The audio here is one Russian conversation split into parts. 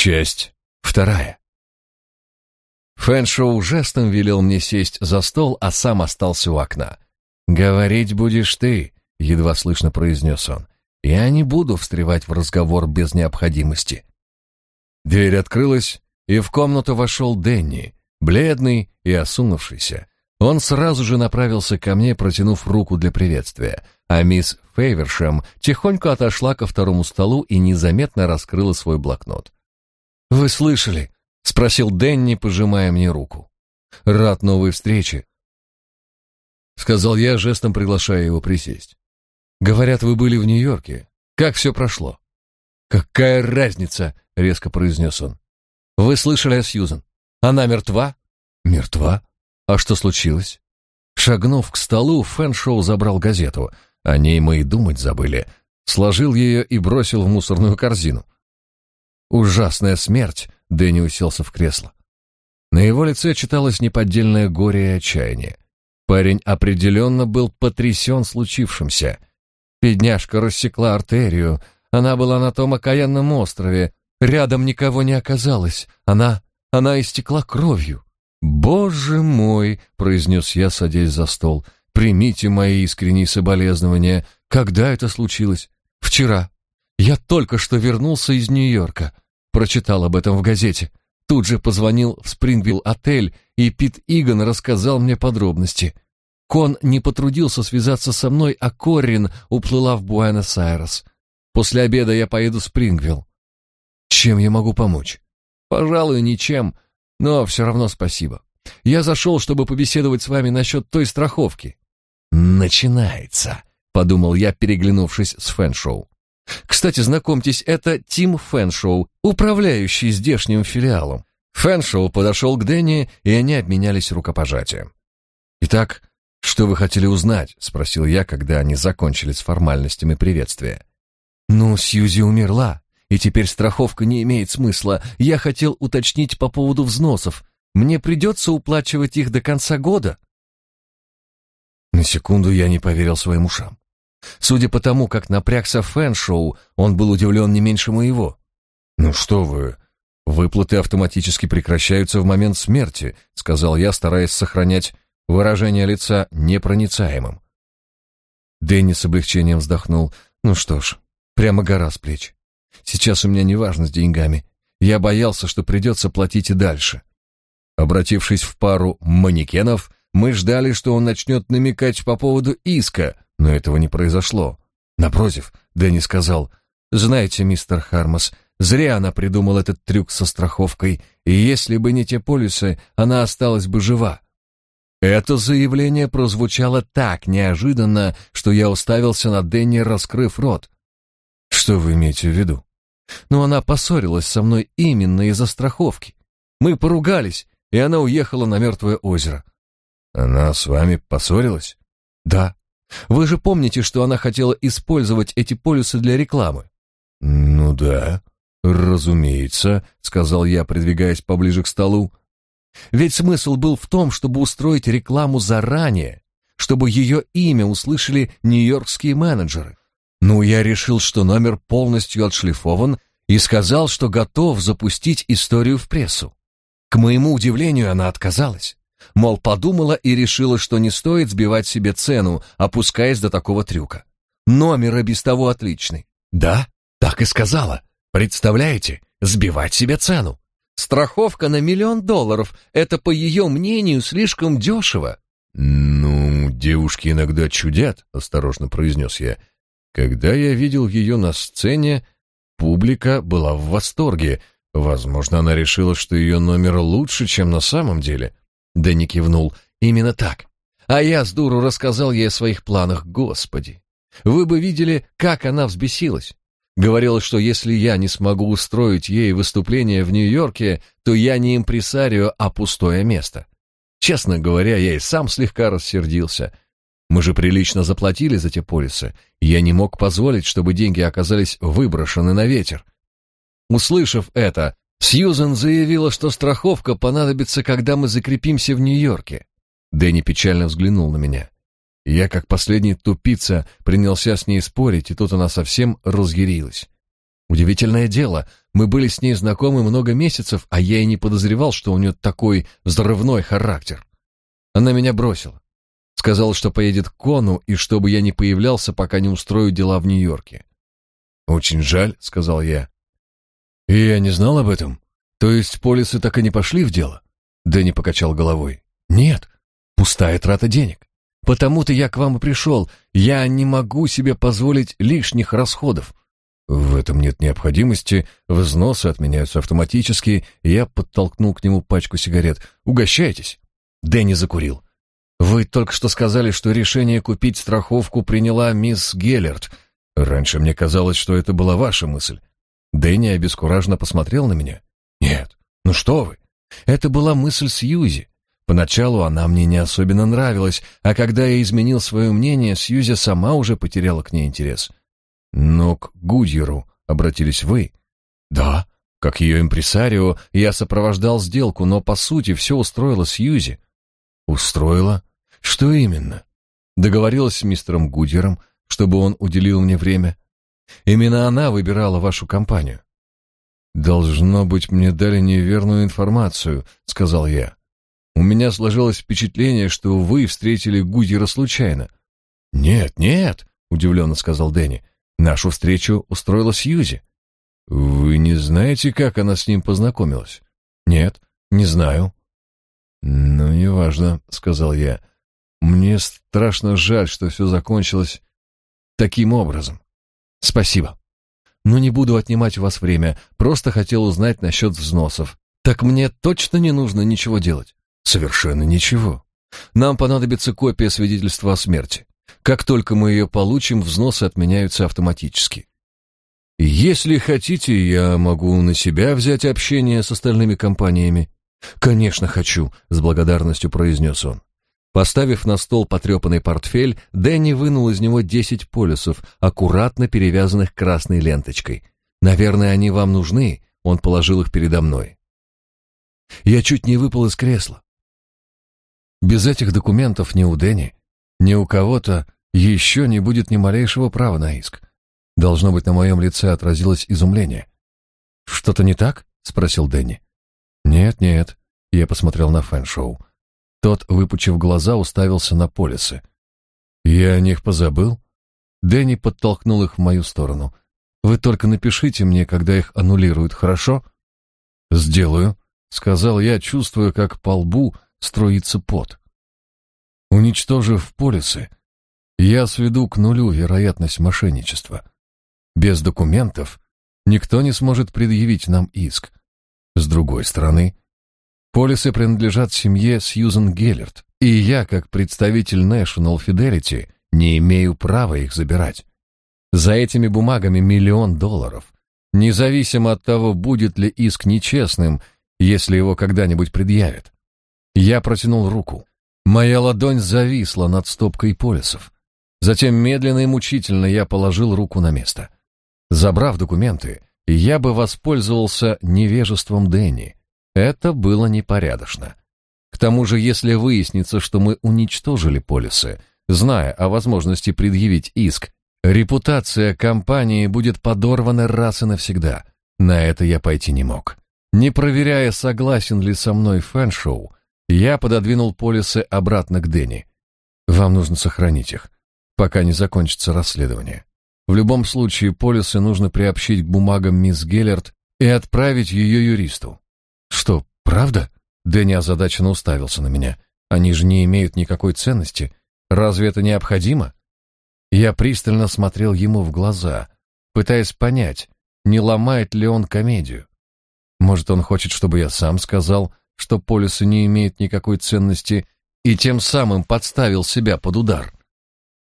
Часть вторая. Фэншоу жестом велел мне сесть за стол, а сам остался у окна. «Говорить будешь ты», — едва слышно произнес он. «Я не буду встревать в разговор без необходимости». Дверь открылась, и в комнату вошел Дэнни, бледный и осунувшийся. Он сразу же направился ко мне, протянув руку для приветствия, а мисс Фейвершем тихонько отошла ко второму столу и незаметно раскрыла свой блокнот. «Вы слышали?» — спросил Дэнни, пожимая мне руку. «Рад новой встрече», — сказал я, жестом приглашая его присесть. «Говорят, вы были в Нью-Йорке. Как все прошло?» «Какая разница?» — резко произнес он. «Вы слышали о Сьюзен? Она мертва?» «Мертва? А что случилось?» Шагнув к столу, Фэншоу забрал газету. О ней мы и думать забыли. Сложил ее и бросил в мусорную корзину. «Ужасная смерть!» — Дэнни уселся в кресло. На его лице читалось неподдельное горе и отчаяние. Парень определенно был потрясен случившимся. Бедняжка рассекла артерию. Она была на том окаянном острове. Рядом никого не оказалось. Она... она истекла кровью. «Боже мой!» — произнес я, садясь за стол. «Примите мои искренние соболезнования. Когда это случилось?» «Вчера. Я только что вернулся из Нью-Йорка. Прочитал об этом в газете. Тут же позвонил в Спрингвилл-отель, и Пит Иган рассказал мне подробности. Кон не потрудился связаться со мной, а Коррин уплыла в Буэнос-Айрес. После обеда я поеду в Спрингвилл. Чем я могу помочь? Пожалуй, ничем. Но все равно спасибо. Я зашел, чтобы побеседовать с вами насчет той страховки. Начинается, подумал я, переглянувшись с Фэншоу. Кстати, знакомьтесь, это Тим Фэншоу, управляющий здешним филиалом. Фэншоу подошел к Дэнни, и они обменялись рукопожатием. «Итак, что вы хотели узнать?» — спросил я, когда они закончили с формальностями приветствия. «Ну, Сьюзи умерла, и теперь страховка не имеет смысла. Я хотел уточнить по поводу взносов. Мне придется уплачивать их до конца года?» На секунду я не поверил своим ушам. Судя по тому, как напрягся Фэн-шоу, он был удивлен не меньше моего. «Ну что вы, выплаты автоматически прекращаются в момент смерти», сказал я, стараясь сохранять выражение лица непроницаемым. Дэнни с облегчением вздохнул. «Ну что ж, прямо гора с плеч. Сейчас у меня не важно с деньгами. Я боялся, что придется платить и дальше. Обратившись в пару манекенов, мы ждали, что он начнет намекать по поводу иска, но этого не произошло. Напротив, Дэнни сказал, «Знаете, мистер Хармас, зря она придумала этот трюк со страховкой, и если бы не те полюсы, она осталась бы жива». Это заявление прозвучало так неожиданно, что я уставился на Дэнни, раскрыв рот. «Что вы имеете в виду?» Но она поссорилась со мной именно из-за страховки. Мы поругались, и она уехала на мертвое озеро. Она с вами поссорилась? Да. Вы же помните, что она хотела использовать эти полюсы для рекламы? Ну да, разумеется, сказал я, придвигаясь поближе к столу. Ведь смысл был в том, чтобы устроить рекламу заранее, чтобы ее имя услышали нью-йоркские менеджеры. Ну, я решил, что номер полностью отшлифован и сказал, что готов запустить историю в прессу. К моему удивлению, она отказалась. Мол, подумала и решила, что не стоит сбивать себе цену, опускаясь до такого трюка. Номер и без того отличный. Да, так и сказала. Представляете, сбивать себе цену. Страховка на миллион долларов — это, по ее мнению, слишком дешево. «Ну, девушки иногда чудят», — осторожно произнес я. Когда я видел ее на сцене, публика была в восторге. Возможно, она решила, что ее номер лучше, чем на самом деле. Дэнни кивнул. Именно так. А я с дуру рассказал ей о своих планах, господи. Вы бы видели, как она взбесилась. Говорила, что если я не смогу устроить ей выступление в Нью-Йорке, то я не импресарио, а пустое место. Честно говоря, я и сам слегка рассердился — мы же прилично заплатили за те полисы, я не мог позволить, чтобы деньги оказались выброшены на ветер. Услышав это, Сьюзен заявила, что страховка понадобится, когда мы закрепимся в Нью-Йорке. Дэнни печально взглянул на меня. Я, как последний тупица, принялся с ней спорить, и тут она совсем разъярилась. Удивительное дело, мы были с ней знакомы много месяцев, а я и не подозревал, что у нее такой взрывной характер. Она меня бросила. Сказала, что поедет к Кону, и чтобы я не появлялся, пока не устрою дела в Нью-Йорке. «Очень жаль», — сказал я. «И я не знал об этом. То есть полисы так и не пошли в дело?» Дэнни покачал головой. «Нет, пустая трата денег. Потому-то я к вам и пришел. Я не могу себе позволить лишних расходов. В этом нет необходимости, взносы отменяются автоматически, я подтолкнул к нему пачку сигарет. Угощайтесь. Дэнни закурил. Вы только что сказали, что решение купить страховку приняла мисс Геллерт. Раньше мне казалось, что это была ваша мысль. Дэнни обескураженно посмотрел на меня. Нет. Ну что вы? Это была мысль Сьюзи. Поначалу она мне не особенно нравилась, а когда я изменил свое мнение, Сьюзи сама уже потеряла к ней интерес. Но к Гудьеру обратились вы? Да, как ее импресарио, я сопровождал сделку, но по сути все устроила Сьюзи. Устроила? Что именно? Договорилась с мистером Гудьером, чтобы он уделил мне время. Именно она выбирала вашу компанию. Должно быть, мне дали неверную информацию, сказал я. У меня сложилось впечатление, что вы встретили Гудьера случайно. Нет, нет, удивленно сказал Дэнни. Нашу встречу устроила Сьюзи. Вы не знаете, как она с ним познакомилась? Нет, не знаю. Ну, неважно, сказал я. Мне страшно жаль, что все закончилось таким образом. Спасибо. Но не буду отнимать у вас время, просто хотел узнать насчет взносов. Так мне точно не нужно ничего делать. Совершенно ничего. Нам понадобится копия свидетельства о смерти. Как только мы ее получим, взносы отменяются автоматически. Если хотите, я могу на себя взять общение с остальными компаниями. Конечно, хочу, с благодарностью произнес он. Поставив на стол потрепанный портфель, Дэнни вынул из него десять полюсов, аккуратно перевязанных красной ленточкой. Наверное, они вам нужны, он положил их передо мной. Я чуть не выпал из кресла. Без этих документов ни у Дэнни, ни у кого-то еще не будет ни малейшего права на иск. Должно быть, на моем лице отразилось изумление. «Что-то не так?» — спросил Дэнни. «Нет, нет», — я посмотрел на Фэншоу. Тот, выпучив глаза, уставился на полисы. «Я о них позабыл?» Дэнни подтолкнул их в мою сторону. «Вы только напишите мне, когда их аннулируют, хорошо?» «Сделаю», — сказал я, чувствуя, как по лбу струится пот. Уничтожив полисы, я сведу к нулю вероятность мошенничества. Без документов никто не сможет предъявить нам иск. С другой стороны, полисы принадлежат семье Сьюзен Геллерт, и я, как представитель National Fidelity, не имею права их забирать. За этими бумагами миллион долларов. Независимо от того, будет ли иск нечестным, если его когда-нибудь предъявят. Я протянул руку. Моя ладонь зависла над стопкой полисов. Затем медленно и мучительно я положил руку на место. Забрав документы, я бы воспользовался невежеством Дэнни. Это было непорядочно. К тому же, если выяснится, что мы уничтожили полисы, зная о возможности предъявить иск, репутация компании будет подорвана раз и навсегда. На это я пойти не мог. Не проверяя, согласен ли со мной Фэншоу, я пододвинул полисы обратно к Дэнни. Вам нужно сохранить их, пока не закончится расследование. В любом случае, полисы нужно приобщить к бумагам мисс Геллерт и отправить ее юристу. Что, правда? Дэнни озадаченно уставился на меня. Они же не имеют никакой ценности. Разве это необходимо? Я пристально смотрел ему в глаза, пытаясь понять, не ломает ли он комедию. Может, он хочет, чтобы я сам сказал, что полисы не имеют никакой ценности, и тем самым подставил себя под удар.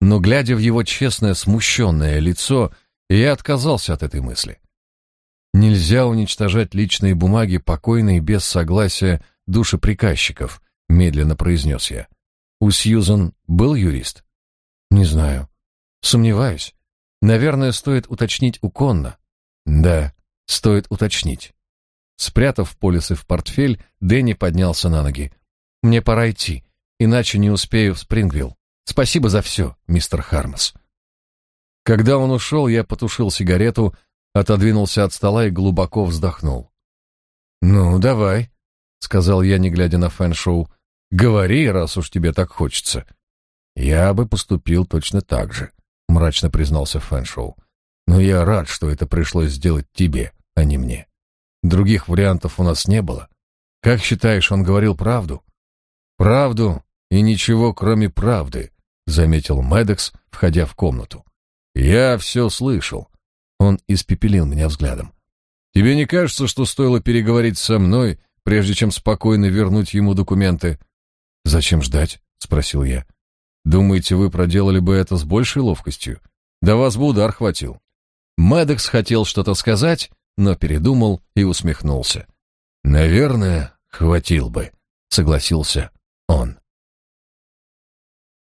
Но, глядя в его честное, смущенное лицо, я отказался от этой мысли. Нельзя уничтожать личные бумаги покойной без согласия душеприказчиков, медленно произнес я. У Сьюзан был юрист? Не знаю. Сомневаюсь. Наверное, стоит уточнить у Конна. Да, стоит уточнить. Спрятав полисы в портфель, Дэнни поднялся на ноги. «Мне пора идти, иначе не успею в Спрингвилл. Спасибо за все, мистер Хармс». Когда он ушел, я потушил сигарету, отодвинулся от стола и глубоко вздохнул. «Ну, давай», — сказал я, не глядя на фэн-шоу. «Говори, раз уж тебе так хочется». «Я бы поступил точно так же», — мрачно признался фэн-шоу. «Но я рад, что это пришлось сделать тебе, а не мне. Других вариантов у нас не было. Как считаешь, он говорил правду?» «Правду и ничего, кроме правды», — заметил Медекс, входя в комнату. «Я все слышал». Он испепелил меня взглядом. «Тебе не кажется, что стоило переговорить со мной, прежде чем спокойно вернуть ему документы?» «Зачем ждать?» — спросил я. «Думаете, вы проделали бы это с большей ловкостью? Да вас бы удар хватил». Медекс хотел что-то сказать, но передумал и усмехнулся. «Наверное, хватил бы», — согласился он.